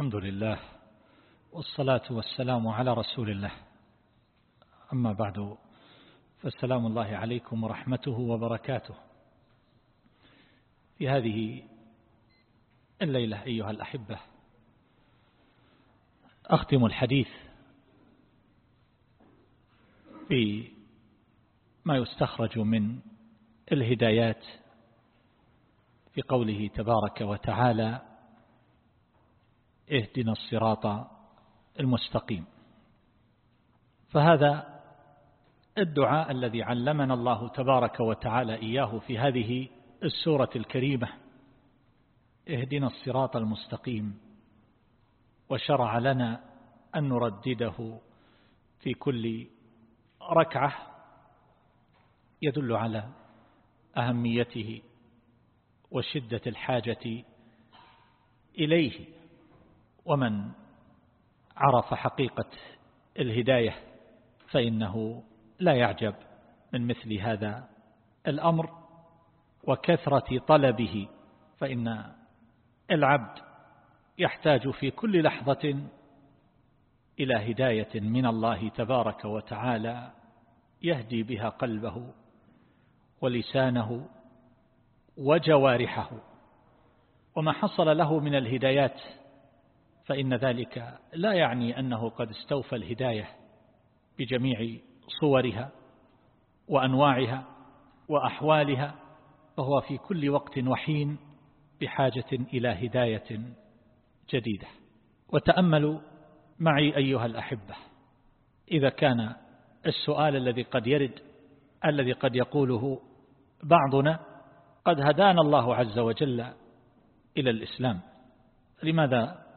الحمد لله والصلاة والسلام على رسول الله. أما بعد فالسلام الله عليكم ورحمته وبركاته. في هذه الليلة أيها الأحبة أختم الحديث في ما يستخرج من الهدايات في قوله تبارك وتعالى اهدنا الصراط المستقيم. فهذا الدعاء الذي علمنا الله تبارك وتعالى إياه في هذه السورة الكريمة. اهدنا الصراط المستقيم وشرع لنا أن نردده في كل ركعة يدل على أهميته وشدة الحاجة إليه. ومن عرف حقيقة الهداية فإنه لا يعجب من مثل هذا الأمر وكثرة طلبه فإن العبد يحتاج في كل لحظة إلى هداية من الله تبارك وتعالى يهدي بها قلبه ولسانه وجوارحه. وما حصل له من الهدايات فإن ذلك لا يعني أنه قد استوفى الهداية بجميع صورها وأنواعها وأحوالها فهو في كل وقت وحين بحاجة إلى هداية جديدة. وتأملوا معي أيها الأحبة إذا كان السؤال الذي قد يرد الذي قد يقوله بعضنا قد هدانا الله عز وجل إلى الإسلام. لماذا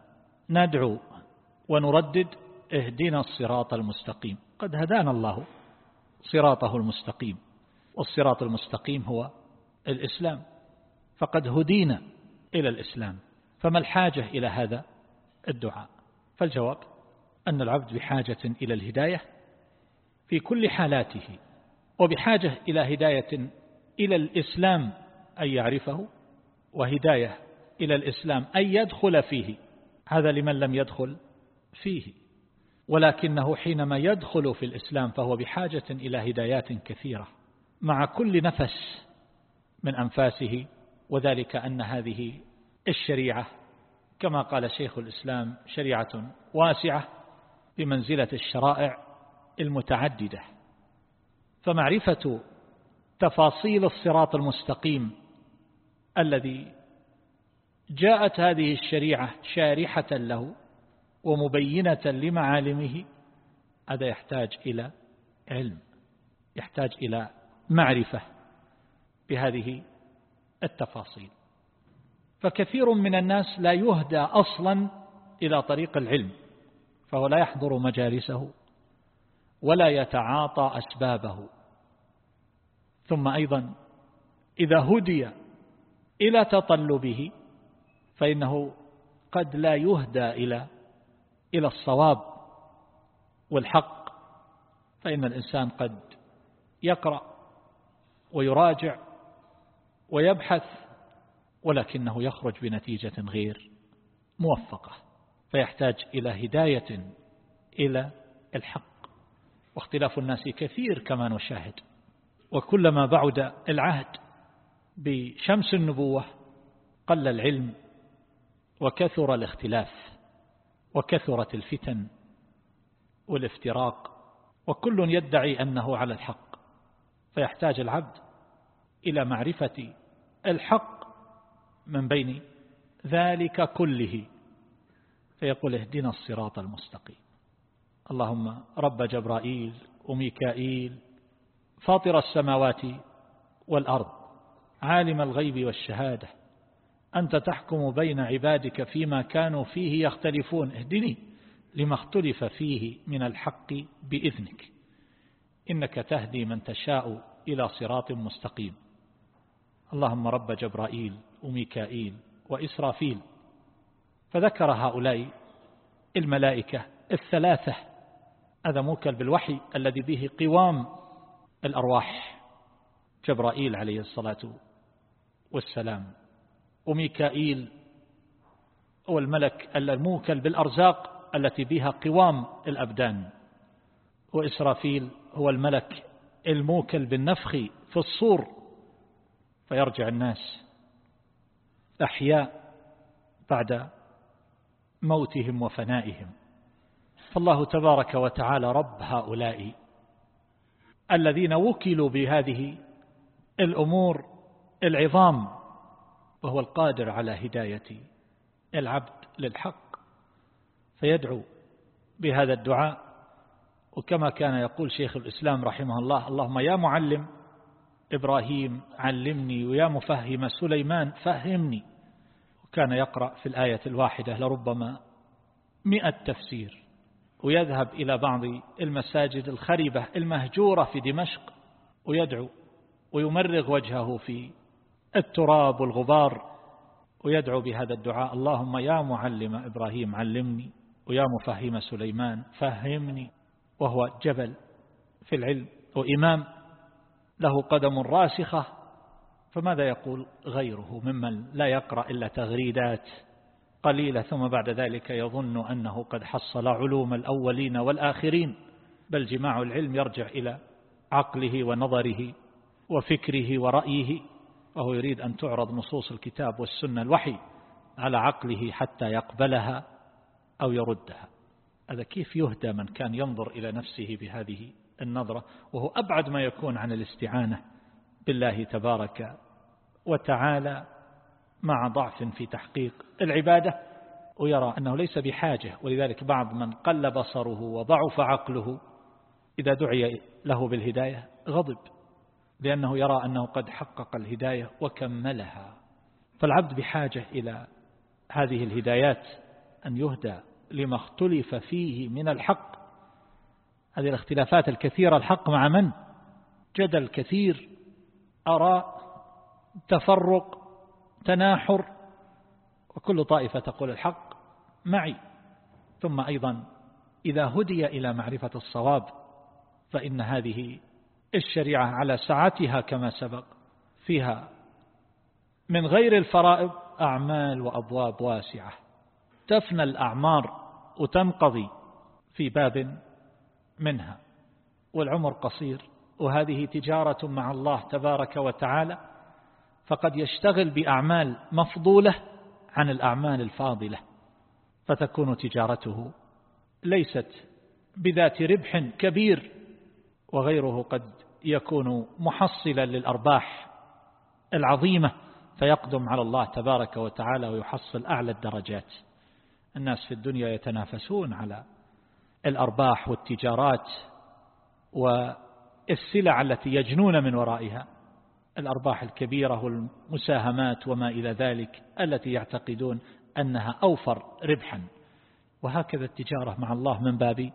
ندعو ونردد اهدنا الصراط المستقيم. قد هدانا الله صراطه المستقيم والصراط المستقيم هو الإسلام. فقد هدينا إلى الإسلام. فما الحاجة إلى هذا الدعاء؟ فالجواب أن العبد بحاجة إلى الهداية في كل حالاته وبحاجة إلى هداية إلى الإسلام أن يعرفه وهداية إلى الإسلام أن يدخل فيه. هذا لمن لم يدخل فيه. ولكنه حينما يدخل في الإسلام فهو بحاجة إلى هدايات كثيرة مع كل نفس من أنفاسه وذلك أن هذه الشريعة كما قال شيخ الإسلام شريعة واسعة بمنزلة الشرائع المتعددة. فمعرفة تفاصيل الصراط المستقيم الذي جاءت هذه الشريعة شارحة له ومبينة لمعالمه هذا يحتاج إلى علم يحتاج إلى معرفة بهذه التفاصيل. فكثير من الناس لا يهدى أصلا إلى طريق العلم فهو لا يحضر مجالسه ولا يتعاطى أسبابه. ثم أيضا إذا هدي إلى تطلبه فإنه قد لا يهدى إلى إلى الصواب والحق. فإن الإنسان قد يقرأ ويراجع ويبحث ولكنه يخرج بنتيجة غير موفقة فيحتاج إلى هداية إلى الحق. واختلاف الناس كثير كما نشاهد. وكلما بعد العهد بشمس النبوة قل العلم وكثر الاختلاف وكثرت الفتن والافتراق وكل يدعي أنه على الحق فيحتاج العبد إلى معرفة الحق من بين ذلك كله. فيقول اهدنا الصراط المستقيم. اللهم رب جبرائيل وميكائيل فاطر السماوات والأرض عالم الغيب والشهادة أنت تحكم بين عبادك فيما كانوا فيه يختلفون. اهدني لما اختلف فيه من الحق بإذنك. إنك تهدي من تشاء إلى صراط مستقيم. اللهم رب جبرائيل وميكائيل وإسرافيل. فذكر هؤلاء الملائكة الثلاثة. هذا موكل بالوحي الذي به قوام الأرواح. جبرائيل عليه الصلاة والسلام. وميكائيل هو الملك الموكل بالأرزاق التي بها قوام الأبدان. وإسرافيل هو الملك الموكل بالنفخ في الصور فيرجع الناس أحياء بعد موتهم وفنائهم. فالله تبارك وتعالى رب هؤلاء الذين وكلوا بهذه الأمور العظام وهو القادر على هداية العبد للحق فيدعو بهذا الدعاء. وكما كان يقول شيخ الإسلام رحمه الله اللهم يا معلم إبراهيم علمني ويا مفهم سليمان فهمني. وكان يقرأ في الآية الواحدة لربما مئة تفسير ويذهب إلى بعض المساجد الخربة المهجورة في دمشق ويدعو ويمرغ وجهه في التراب والغبار ويدعو بهذا الدعاء اللهم يا معلم إبراهيم علمني ويا مفهم سليمان فهمني وهو جبل في العلم وإمام له قدم راسخة فماذا يقول غيره ممن لا يقرأ إلا تغريدات قليلة ثم بعد ذلك يظن أنه قد حصل علوم الأولين والآخرين بل جماع العلم يرجع إلى عقله ونظره وفكره ورأيه وهو يريد أن تعرض نصوص الكتاب والسنة الوحي على عقله حتى يقبلها أو يردها. هذا كيف يهدى من كان ينظر إلى نفسه بهذه النظرة؟ وهو أبعد ما يكون عن الاستعانة بالله تبارك وتعالى مع ضعف في تحقيق العبادة ويرى أنه ليس بحاجة. ولذلك بعض من قل بصره وضعف عقله إذا دعي له بالهداية غضب. لأنه يرى أنه قد حقق الهداية وكملها. فالعبد بحاجة إلى هذه الهدايات أن يهدى لما اختلف فيه من الحق. هذه الاختلافات الكثيرة الحق مع من؟ جدل كثير أراء تفرق تناحر وكل طائفة تقول الحق معي. ثم أيضا إذا هدي إلى معرفة الصواب فإن هذه الشريعة على سعتها كما سبق فيها من غير الفرائض أعمال وأبواب واسعة. تفنى الأعمار وتنقضي في باب منها والعمر قصير وهذه تجارة مع الله تبارك وتعالى فقد يشتغل بأعمال مفضولة عن الأعمال الفاضلة فتكون تجارته ليست بذات ربح كبير وغيره قد يكون محصلا للأرباح العظيمة فيقدم على الله تبارك وتعالى ويحصل أعلى الدرجات. الناس في الدنيا يتنافسون على الأرباح والتجارات والسلع التي يجنون من ورائها. الأرباح الكبيرة والمساهمات وما إلى ذلك التي يعتقدون أنها أوفر ربحا. وهكذا التجارة مع الله من باب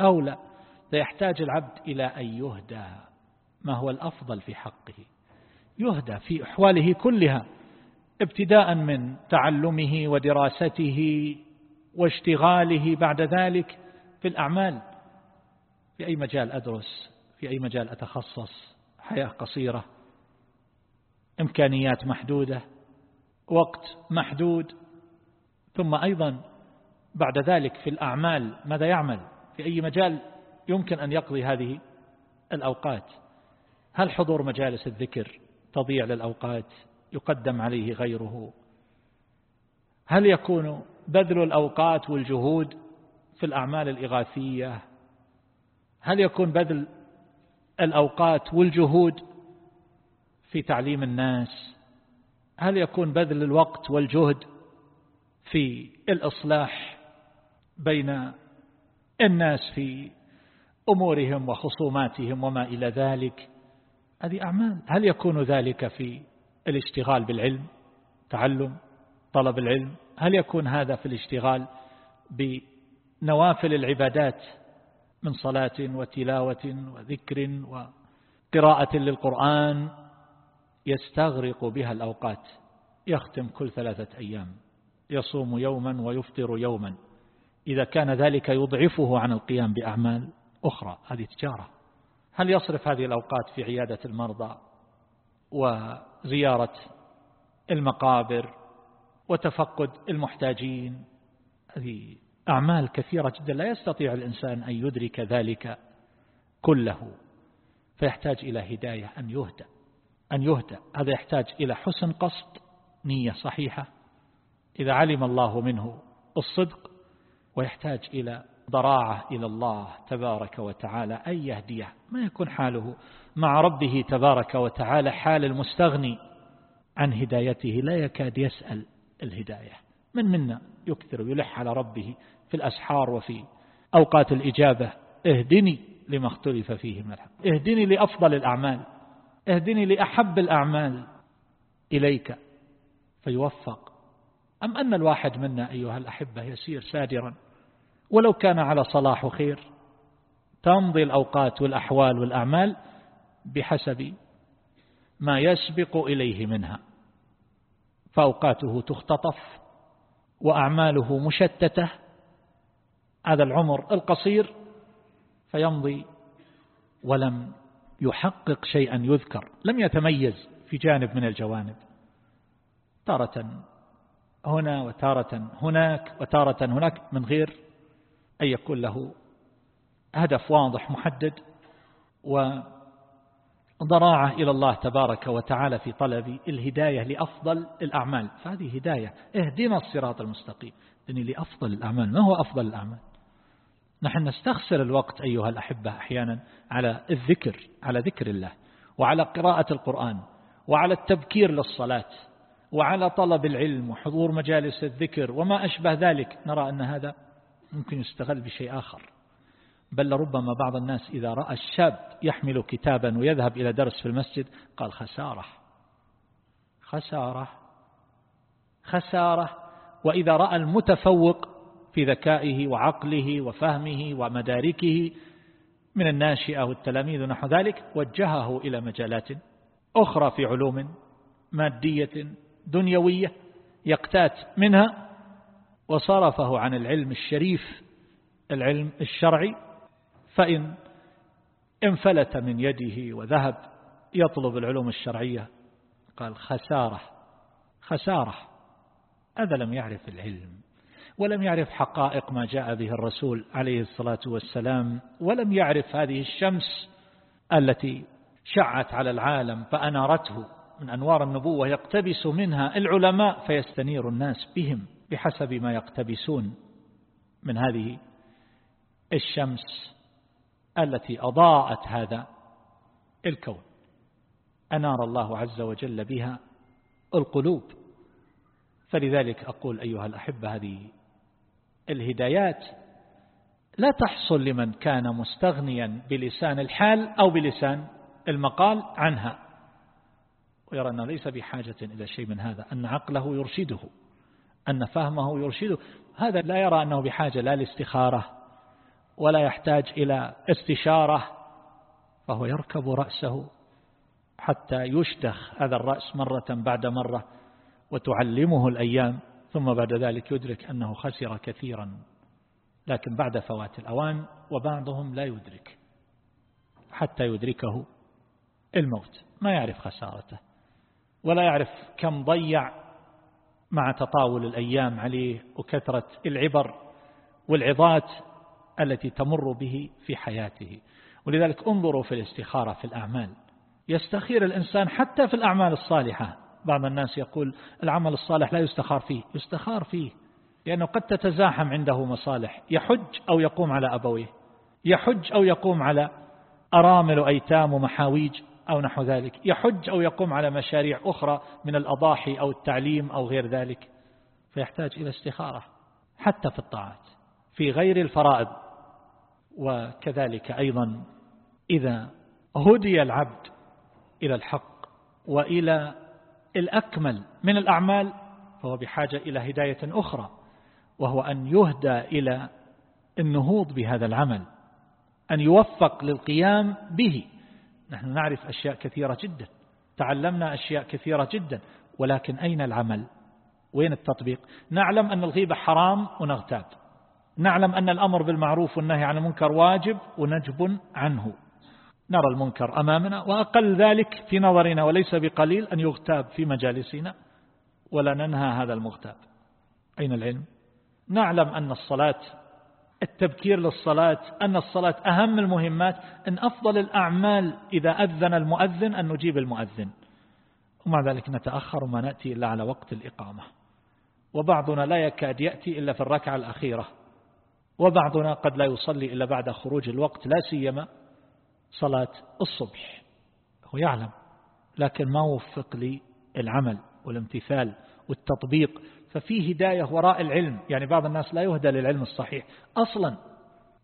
أولى. فيحتاج العبد إلى أن يهدى ما هو الأفضل في حقه. يهدى في أحواله كلها ابتداء من تعلمه ودراسته واشتغاله بعد ذلك في الأعمال. في أي مجال أدرس؟ في أي مجال أتخصص؟ حياة قصيرة إمكانيات محدودة وقت محدود. ثم أيضا بعد ذلك في الأعمال ماذا يعمل؟ في أي مجال يمكن أن يقضي هذه الأوقات. هل حضور مجالس الذكر تضيع للأوقات؟ يقدم عليه غيره. هل يكون بذل الأوقات والجهود في الأعمال الإغاثية؟ هل يكون بذل الأوقات والجهود في تعليم الناس؟ هل يكون بذل الوقت والجهد في الإصلاح بين الناس في أمورهم وخصوماتهم وما إلى ذلك. هذه أعمال. هل يكون ذلك في الاشتغال بالعلم؟ تعلم طلب العلم. هل يكون هذا في الاشتغال بنوافل العبادات من صلاة وتلاوة وذكر وقراءة للقرآن؟ يستغرق بها الأوقات. يختم كل ثلاثة أيام. يصوم يوما ويفطر يوما. إذا كان ذلك يضعفه عن القيام بأعمال أخرى هذه تجارة. هل يصرف هذه الأوقات في عيادة المرضى وزيارة المقابر وتفقد المحتاجين؟ هذه أعمال كثيرة جدا. لا يستطيع الإنسان أن يدرك ذلك كله. فيحتاج إلى هداية أن يهدى أن يهدى هذا يحتاج إلى حسن قصد نية صحيحة. إذا علم الله منه الصدق ويحتاج إلى ضراعة إلى الله تبارك وتعالى أن يهديه. ما يكون حاله مع ربه تبارك وتعالى حال المستغني عن هدايته؟ لا يكاد يسأل الهداية. من منا يكثر يلح على ربه في الأسحار وفي أوقات الإجابة؟ اهدني لما اختلف فيه من الحق اهدني لأفضل الأعمال. اهدني لأحب الأعمال إليك. فيوفق. أم أن الواحد منا أيها الأحبة يسير سادرا ولو كان على صلاح وخير. تمضي الأوقات والأحوال والأعمال بحسب ما يسبق إليه منها. فأوقاته تختطف وأعماله مشتتة. هذا العمر القصير فيمضي ولم يحقق شيئا يذكر. لم يتميز في جانب من الجوانب. تارة هنا وتارة هناك وتارة هناك من غير أن يكون له هدف واضح محدد وضراعة إلى الله تبارك وتعالى في طلب الهداية لأفضل الأعمال. فهذه هداية. اهدنا الصراط المستقيم. اهدني لأفضل الأعمال. ما هو أفضل الأعمال؟ نحن نستخسر الوقت أيها الأحبة أحيانا على الذكر على ذكر الله وعلى قراءة القرآن وعلى التبكير للصلاة وعلى طلب العلم وحضور مجالس الذكر وما أشبه ذلك. نرى أن هذا ممكن يستغل بشيء آخر. بل لربما بعض الناس إذا رأى الشاب يحمل كتابا ويذهب إلى درس في المسجد قال خسارة. خسارة. خسارة. وإذا رأى المتفوق في ذكائه وعقله وفهمه ومداركه من الناشئة والتلاميذ ونحو ذلك وجهه إلى مجالات أخرى في علوم مادية دنيوية يقتات منها وصرفه عن العلم الشريف العلم الشرعي فإن انفلت من يده وذهب يطلب العلوم الشرعية. قال خسارة خسارة. هذا لم يعرف العلم ولم يعرف حقائق ما جاء به الرسول عليه الصلاة والسلام ولم يعرف هذه الشمس التي شعت على العالم فأنارته. من أنوار النبوة يقتبس منها العلماء فيستنير الناس بهم. بحسب ما يقتبسون من هذه الشمس التي أضاءت هذا الكون. أنار الله عز وجل بها القلوب. فلذلك أقول أيها الأحبة هذه الهدايات لا تحصل لمن كان مستغنيا بلسان الحال أو بلسان المقال عنها. ويرى أنه ليس بحاجة إلى شيء من هذا أن عقله يرشده. أن فهمه يرشده. هذا لا يرى أنه بحاجة لا لاستخارة ولا يحتاج إلى استشارة فهو يركب رأسه حتى يشتخ هذا الرأس مرة بعد مرة وتعلمه الأيام ثم بعد ذلك يدرك أنه خسر كثيرا. لكن بعد فوات الأوان وبعضهم لا يدرك حتى يدركه الموت. ما يعرف خسارته ولا يعرف كم ضيع مع تطاول الأيام عليه وكثرة العبر والعظات التي تمر به في حياته. ولذلك انظروا في الاستخارة في الأعمال. يستخير الإنسان حتى في الأعمال الصالحة. بعض الناس يقول العمل الصالح لا يستخار فيه. يستخار فيه لأنه قد تتزاحم عنده مصالح. يحج أو يقوم على أبويه. يحج أو يقوم على أرامل وأيتام ومحاويج. أو نحو ذلك. يحج أو يقوم على مشاريع أخرى من الأضاحي أو التعليم أو غير ذلك فيحتاج إلى استخارة حتى في الطاعات في غير الفرائض. وكذلك أيضا إذا هدي العبد إلى الحق وإلى الأكمل من الأعمال فهو بحاجة إلى هداية أخرى وهو أن يهدى إلى النهوض بهذا العمل أن يوفق للقيام به. نحن نعرف أشياء كثيرة جدا. تعلمنا أشياء كثيرة جدا. ولكن أين العمل؟ وين التطبيق؟ نعلم أن الغيبة حرام ونغتاب. نعلم أن الأمر بالمعروف والنهي عن المنكر واجب ونجب عنه. نرى المنكر أمامنا وأقل ذلك في نظرنا وليس بقليل أن يغتاب في مجالسنا. ولا ننهى هذا المغتاب. أين العلم؟ نعلم أن الصلاة التبكير للصلاة أن الصلاة أهم المهمات أن أفضل الأعمال إذا أذن المؤذن أن نجيب المؤذن. ومع ذلك نتأخر وما نأتي إلا على وقت الإقامة. وبعضنا لا يكاد يأتي إلا في الركعة الأخيرة. وبعضنا قد لا يصلي إلا بعد خروج الوقت لا سيما صلاة الصبح. هو يعلم لكن ما وفق لي العمل والامتثال والتطبيق ففي هداية وراء العلم. يعني بعض الناس لا يهدى للعلم الصحيح أصلا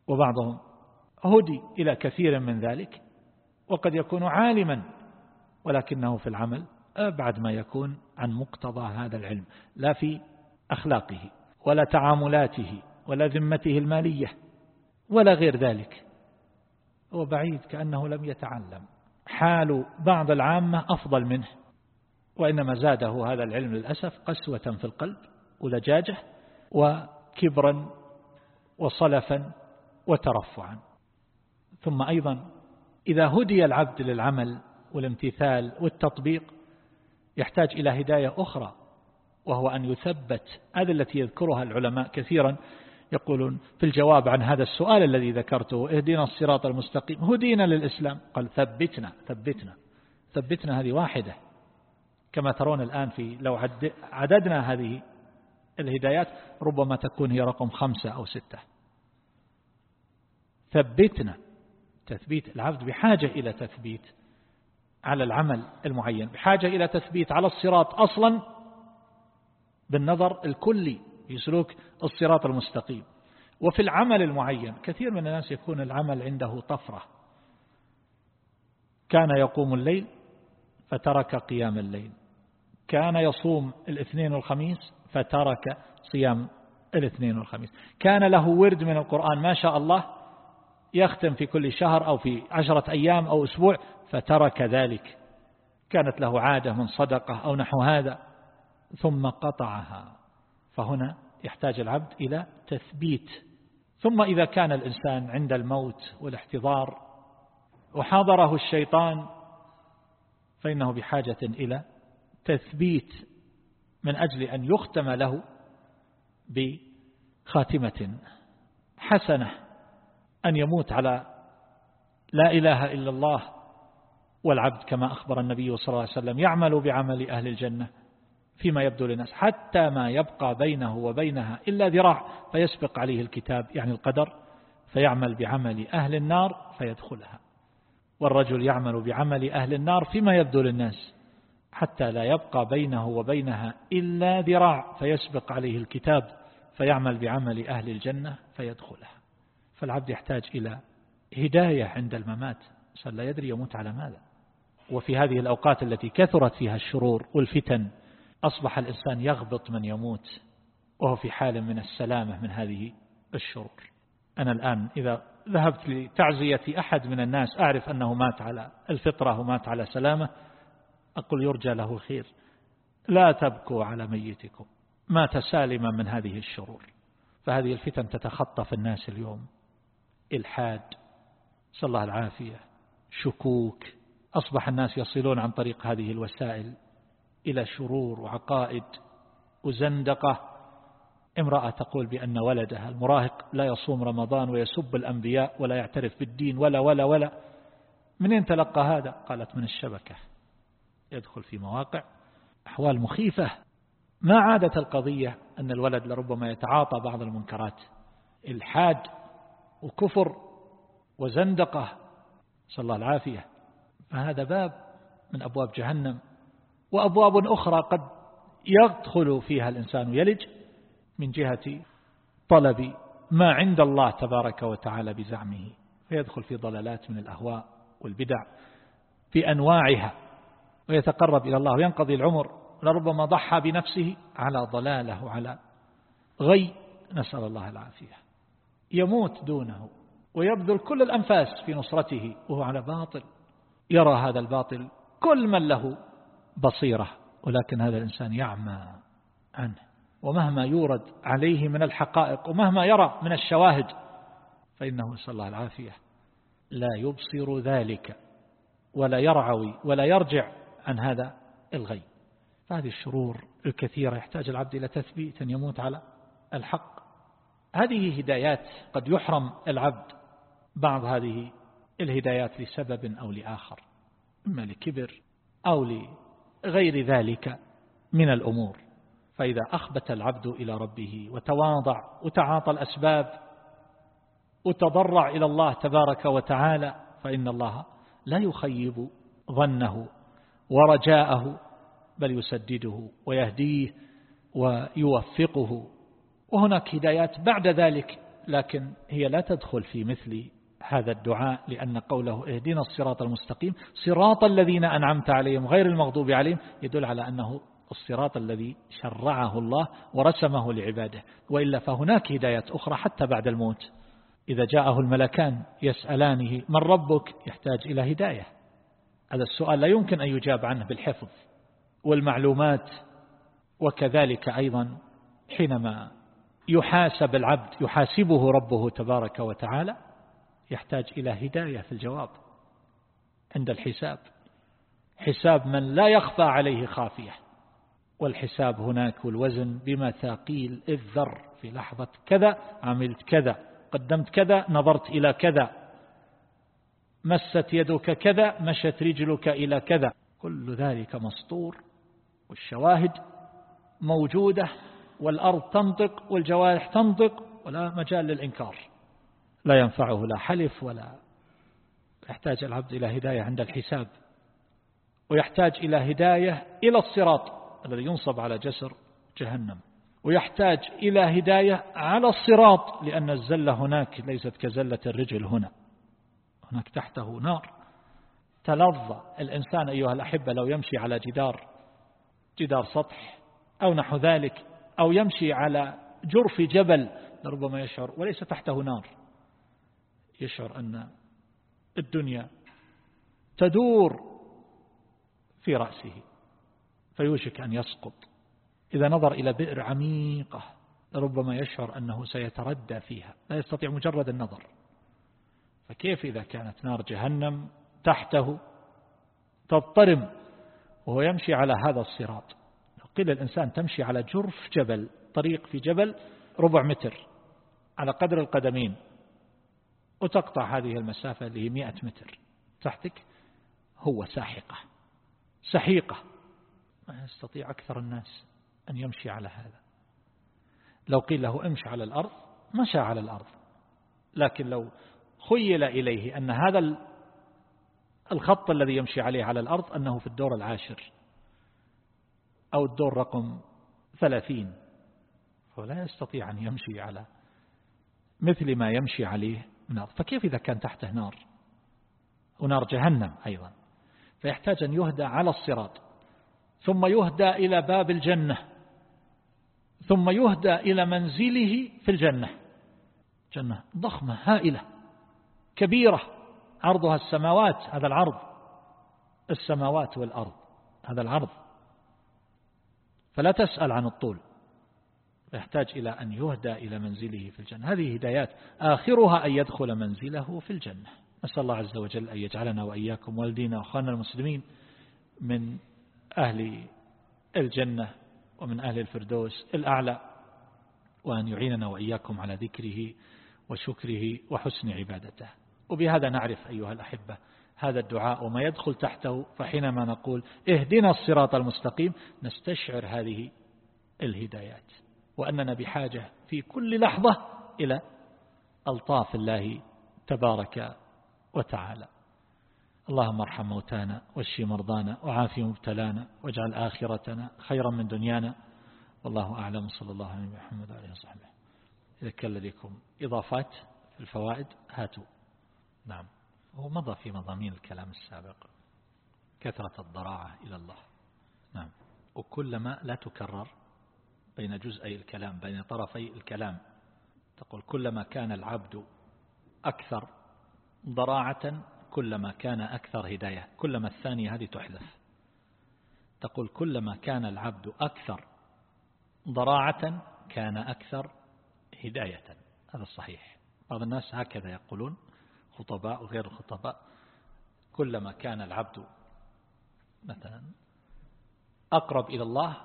وبعضهم هدي إلى كثير من ذلك وقد يكون عالما ولكنه في العمل أبعد ما يكون عن مقتضى هذا العلم لا في أخلاقه ولا تعاملاته ولا ذمته المالية ولا غير ذلك. هو بعيد كأنه لم يتعلم. حال بعض العامة أفضل منه. وإنما زاده هذا العلم للأسف قسوة في القلب ولجاجة وكبرا وصلفا وترفعا. ثم أيضا إذا هدي العبد للعمل والامتثال والتطبيق يحتاج إلى هداية أخرى وهو أن يثبت هذا التي يذكرها العلماء كثيرا يقولون في الجواب عن هذا السؤال الذي ذكرته اهدنا الصراط المستقيم هدينا للإسلام. قال ثبتنا ثبتنا ثبتنا هذه واحدة. كما ترون الآن في لو عددنا هذه الهدايات ربما تكون هي رقم خمسة أو ستة. ثبتنا تثبيت العبد بحاجة إلى تثبيت على العمل المعين بحاجة إلى تثبيت على الصراط أصلا بالنظر الكلي في سلوك الصراط المستقيم. وفي العمل المعين كثير من الناس يكون العمل عنده طفرة. كان يقوم الليل فترك قيام الليل. كان يصوم الاثنين والخميس فترك صيام الاثنين والخميس. كان له ورد من القرآن ما شاء الله يختم في كل شهر أو في عشرة أيام أو أسبوع فترك ذلك. كانت له عادة من صدقة أو نحو هذا ثم قطعها. فهنا يحتاج العبد إلى تثبيت. ثم إذا كان الإنسان عند الموت والاحتضار وحاضره الشيطان فإنه بحاجة إلى تثبيت من أجل أن يختم له بخاتمة حسنة أن يموت على لا إله إلا الله والعبد كما أخبر النبي صلى الله عليه وسلم يعمل بعمل أهل الجنة فيما يبدو للناس حتى ما يبقى بينه وبينها إلا ذراع فيسبق عليه الكتاب يعني القدر فيعمل بعمل أهل النار فيدخلها. والرجل يعمل بعمل أهل النار فيما يبدو للناس حتى لا يبقى بينه وبينها إلا ذراع فيسبق عليه الكتاب فيعمل بعمل أهل الجنة فيدخلها. فالعبد يحتاج إلى هداية عند الممات لا يدري يموت على ماذا. وفي هذه الأوقات التي كثرت فيها الشرور والفتن أصبح الإنسان يغبط من يموت وهو في حال من السلامة من هذه الشرور. أنا الآن إذا ذهبت لتعزية أحد من الناس أعرف أنه مات على الفطرة ومات على سلامة أقول يرجى له الخير. لا تبكوا على ميتكم. مات سالما من هذه الشرور. فهذه الفتن تتخطف الناس اليوم. إلحاد صلى الله العافية شكوك. أصبح الناس يصلون عن طريق هذه الوسائل إلى شرور وعقائد وزندقة. امرأة تقول بأن ولدها المراهق لا يصوم رمضان ويسب الأنبياء ولا يعترف بالدين ولا ولا ولا. منين تلقى هذا؟ قالت من الشبكة. يدخل في مواقع. أحوال مخيفة. ما عادت القضية أن الولد لربما يتعاطى بعض المنكرات. إلحاد وكفر وزندقة. صلى الله العافية. فهذا باب من أبواب جهنم. وأبواب أخرى قد يدخل فيها الإنسان يلج من جهة طلب ما عند الله تبارك وتعالى بزعمه فيدخل في ضلالات من الأهواء والبدع بأنواعها ويتقرب إلى الله وينقضي العمر لربما ضحى بنفسه على ضلاله وعلى غي. نسأل الله العافية. يموت دونه ويبذل كل الأنفاس في نصرته وهو على باطل. يرى هذا الباطل كل من له بصيرة ولكن هذا الإنسان يعمى عنه. ومهما يورد عليه من الحقائق ومهما يرى من الشواهد فإنه صلى الله العافية. لا يبصر ذلك ولا يرعوي ولا يرجع عن هذا الغي. فهذه الشرور الكثيرة يحتاج العبد إلى تثبيت أن يموت على الحق. هذه هدايات قد يحرم العبد بعض هذه الهدايات لسبب أو لآخر إما لكبر أو لغير ذلك من الأمور. فإذا أخبت العبد إلى ربه وتواضع وتعاطى الأسباب وتضرع إلى الله تبارك وتعالى فإن الله لا يخيب ظنه ورجاءه بل يسدده ويهديه ويوفقه. وهناك هدايات بعد ذلك لكن هي لا تدخل في مثل هذا الدعاء لأن قوله اهدنا الصراط المستقيم صراط الذين أنعمت عليهم غير المغضوب عليهم يدل على أنه الصراط الذي شرعه الله ورسمه لعباده وإلا فهناك هدايات أخرى حتى بعد الموت. إذا جاءه الملكان يسألانه من ربك يحتاج إلى هداية. هذا السؤال لا يمكن أن يجاب عنه بالحفظ. والمعلومات وكذلك أيضا حينما يحاسب العبد يحاسبه ربه تبارك وتعالى يحتاج إلى هداية في الجواب عند الحساب. حساب من لا يخفى عليه خافية. والحساب هناك والوزن بمثاقيل الذر في لحظة كذا عملت كذا قدمت كذا نظرت إلى كذا. مست يدك كذا مشت رجلك إلى كذا. كل ذلك مسطور والشواهد موجودة والأرض تنطق والجوارح تنطق ولا مجال للإنكار. لا ينفعه لا حلف ولا يحتاج العبد إلى هداية عند الحساب ويحتاج إلى هداية إلى الصراط. الذي ينصب على جسر جهنم ويحتاج إلى هداية على الصراط لأن الزلة هناك ليست كزلة الرجل هنا هناك تحته نار. تلظى الإنسان أيها الأحبة لو يمشي على جدار جدار سطح أو نحو ذلك أو يمشي على جرف جبل لربما يشعر وليس تحته نار. يشعر أن الدنيا تدور في رأسه. فيوشك أن يسقط. إذا نظر إلى بئر عميقة ربما يشعر أنه سيتردى فيها لا يستطيع مجرد النظر. فكيف إذا كانت نار جهنم تحته تضطرم وهو يمشي على هذا الصراط؟ قيل الإنسان تمشي على جرف جبل طريق في جبل ربع متر على قدر القدمين وتقطع هذه المسافة اللي هي مئة متر. تحتك هو ساحقة. سحيقة. ما يستطيع أكثر الناس أن يمشي على هذا. لو قيل له امشي على الأرض مشى على الأرض. لكن لو خيل إليه أن هذا الخط الذي يمشي عليه على الأرض أنه في الدور العاشر أو الدور رقم ثلاثين فلا يستطيع أن يمشي على مثل ما يمشي عليه نار. فكيف إذا كان تحته نار؟ ونار جهنم أيضا. فيحتاج أن يهدى على الصراط. ثم يهدى إلى باب الجنة. ثم يهدى إلى منزله في الجنة. جنة ضخمة هائلة كبيرة. عرضها السماوات هذا العرض. السماوات والأرض هذا العرض. فلا تسأل عن الطول. يحتاج إلى أن يهدى إلى منزله في الجنة. هذه هدايات آخرها أن يدخل منزله في الجنة. نسأل الله عز وجل أن يجعلنا وإياكم والدينا وأخوانا المسلمين من أهل الجنة ومن أهل الفردوس الأعلى وأن يعيننا وإياكم على ذكره وشكره وحسن عبادته. وبهذا نعرف أيها الأحبة هذا الدعاء وما يدخل تحته فحينما نقول اهدنا الصراط المستقيم نستشعر هذه الهدايات. وأننا بحاجة في كل لحظة إلى ألطاف الله تبارك وتعالى. اللهم ارحم موتانا واشي مرضانا وعافي مبتلانا واجعل آخرتنا خيرا من دنيانا. والله أعلم. صلى الله عليه محمد عليه وصحبه. إذا كان لديكم إضافات في الفوائد هاتوا. نعم. هو مضى في مضامين الكلام السابق. كثرة الضراعة إلى الله. نعم. وكلما لا تكرر بين جزئي الكلام بين طرفي الكلام تقول كلما كان العبد أكثر ضراعة كلما كان أكثر هداية كلما الثانية هذه تحذف تقول كلما كان العبد أكثر ضراعة كان أكثر هداية. هذا الصحيح. بعض الناس هكذا يقولون خطباء وغير الخطباء. كلما كان العبد مثلا أقرب إلى الله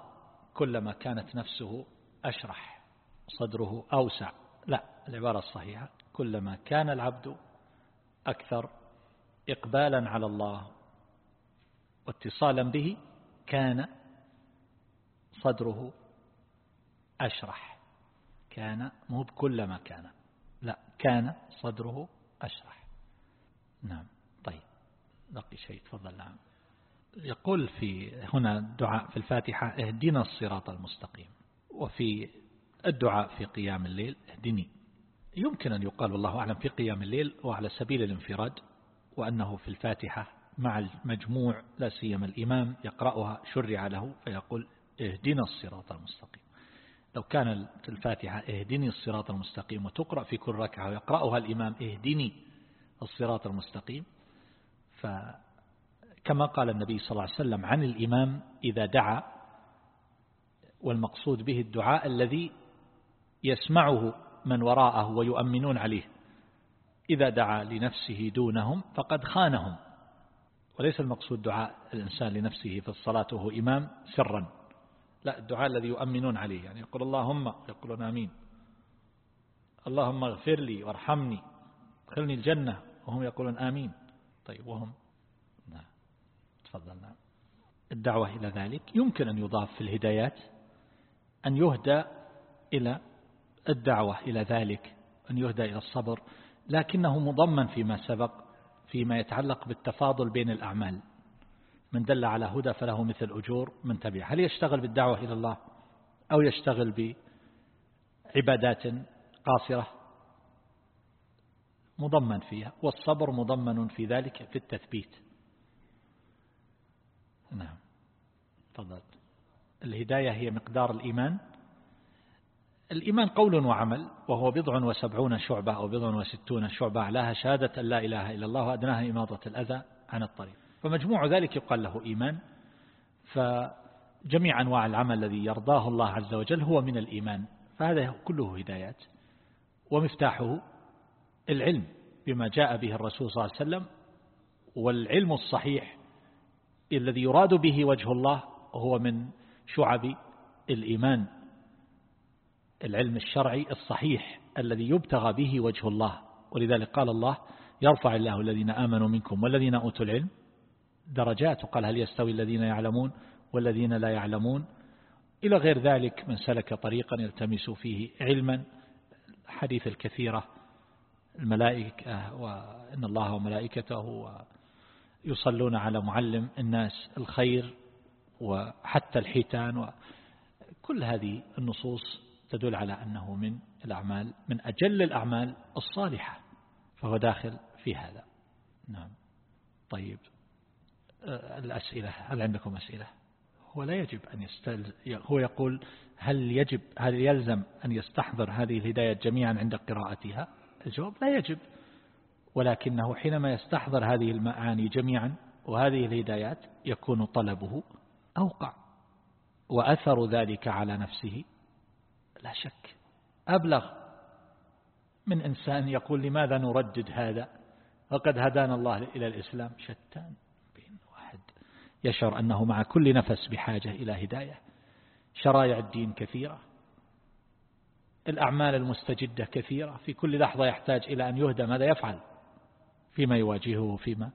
كلما كانت نفسه أشرح صدره أوسع. لا العبارة الصحيحة كلما كان العبد أكثر إقبالا على الله واتصالا به كان صدره أشرح. كان مو بكلما كان. لا كان صدره أشرح. نعم طيب. بقي شيء تفضل. نعم. يقول في هنا الدعاء في الفاتحة اهدنا الصراط المستقيم. وفي الدعاء في قيام الليل اهدني. يمكن أن يقال والله أعلم في قيام الليل وعلى سبيل الانفراد. وأنه في الفاتحة مع المجموع لا سيما الإمام يقرأها شرع له فيقول اهدنا الصراط المستقيم. لو كان الفاتحة اهدني الصراط المستقيم وتقرأ في كل ركعة ويقرأها الإمام اهدني الصراط المستقيم. فكما قال النبي صلى الله عليه وسلم عن الإمام إذا دعا والمقصود به الدعاء الذي يسمعه من وراءه ويؤمنون عليه. إذا دعا لنفسه دونهم فقد خانهم. وليس المقصود دعاء الإنسان لنفسه في الصلاة وهو إمام سرا. لا الدعاء الذي يؤمنون عليه يعني يقول اللهم يقولون آمين. اللهم اغفر لي وارحمني ادخلني الجنة وهم يقولون آمين. طيب وهم؟ نعم. تفضل نعم. الدعوة إلى ذلك يمكن أن يضاف في الهدايات أن يهدى إلى الدعوة إلى ذلك أن يهدى إلى الصبر لكنه مضمن فيما سبق فيما يتعلق بالتفاضل بين الأعمال. من دل على هدى فله مثل أجور من تبع هل يشتغل بالدعوة إلى الله أو يشتغل بعبادات قاصرة؟ مضمن فيها والصبر مضمن في ذلك في التثبيت. نعم. تفضل. الهداية هي مقدار الإيمان. الإيمان قول وعمل وهو بضع وسبعون شعبة أو بضع وستون شعبة أعلاها شهادة أن لا إله إلا الله وأدناها إماضة الأذى عن الطريق. فمجموع ذلك يقال له إيمان. فجميع أنواع العمل الذي يرضاه الله عز وجل هو من الإيمان. فهذا كله هدايات. ومفتاحه العلم بما جاء به الرسول صلى الله عليه وسلم. والعلم الصحيح الذي يراد به وجه الله هو من شعب الإيمان. العلم الشرعي الصحيح الذي يبتغى به وجه الله. ولذلك قال الله يرفع الله الذين آمنوا منكم والذين أوتوا العلم درجات. وقال هل يستوي الذين يعلمون والذين لا يعلمون؟ إلى غير ذلك من سلك طريقا يلتمس فيه علما. حديث الكثيرة الملائكة وإن الله وملائكته يصلون على معلم الناس الخير وحتى الحيتان وكل هذه النصوص تدل على أنه من الأعمال من أجل الأعمال الصالحة فهو داخل في هذا. نعم. طيب. آه، الأسئلة هل عندكم أسئلة؟ هو لا يجب أن يستل هو يقول هل يجب هل يلزم أن يستحضر هذه الهدايات جميعا عند قراءتها؟ الجواب لا يجب. ولكنه حينما يستحضر هذه المعاني جميعا وهذه الهدايات يكون طلبه أوقع وأثر ذلك على نفسه. لا شك. أبلغ. من إنسان يقول لماذا نردد هذا؟ وقد هدانا الله إلى الإسلام شتان بين واحد. يشعر أنه مع كل نفس بحاجة إلى هداية. شرائع الدين كثيرة. الأعمال المستجدة كثيرة. في كل لحظة يحتاج إلى أن يهدى ماذا يفعل؟ فيما يواجهه فيما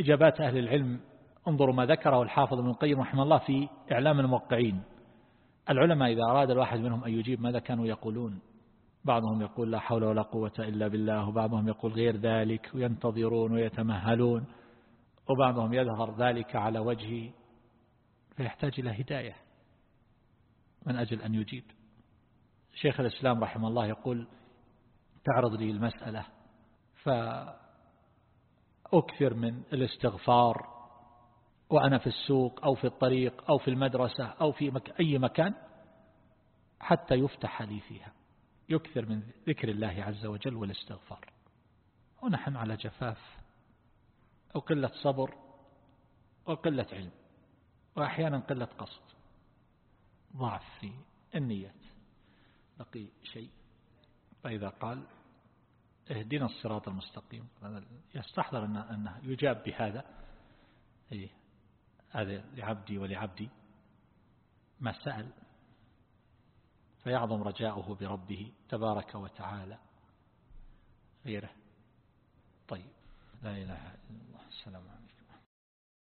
إجابات أهل العلم. انظروا ما ذكره الحافظ ابن القيم رحمه الله في إعلام الموقعين. العلماء إذا أراد الواحد منهم أن يجيب ماذا كانوا يقولون؟ بعضهم يقول لا حول ولا قوة إلا بالله وبعضهم يقول غير ذلك وينتظرون ويتمهلون وبعضهم يظهر ذلك على وجهه فيحتاج إلى هداية من أجل أن يجيب. شيخ الإسلام رحمه الله يقول تعرض لي المسألة فأكثر من الاستغفار وأنا في السوق أو في الطريق أو في المدرسة أو في مك أي مكان حتى يفتح لي فيها. يكثر من ذكر الله عز وجل والاستغفار. ونحن على جفاف أو قلة صبر وقلة علم. وأحيانا قلة قصد. ضعف في النيات. بقي شيء. فإذا قال اهدنا الصراط المستقيم. يستحضر أنه يجاب بهذا. إيه. هذا لعبدي ولعبدي ما سأل فيعظم رجاؤه بربه تبارك وتعالى. غيره. طيب. لا إله إلا الله. السلام عليكم.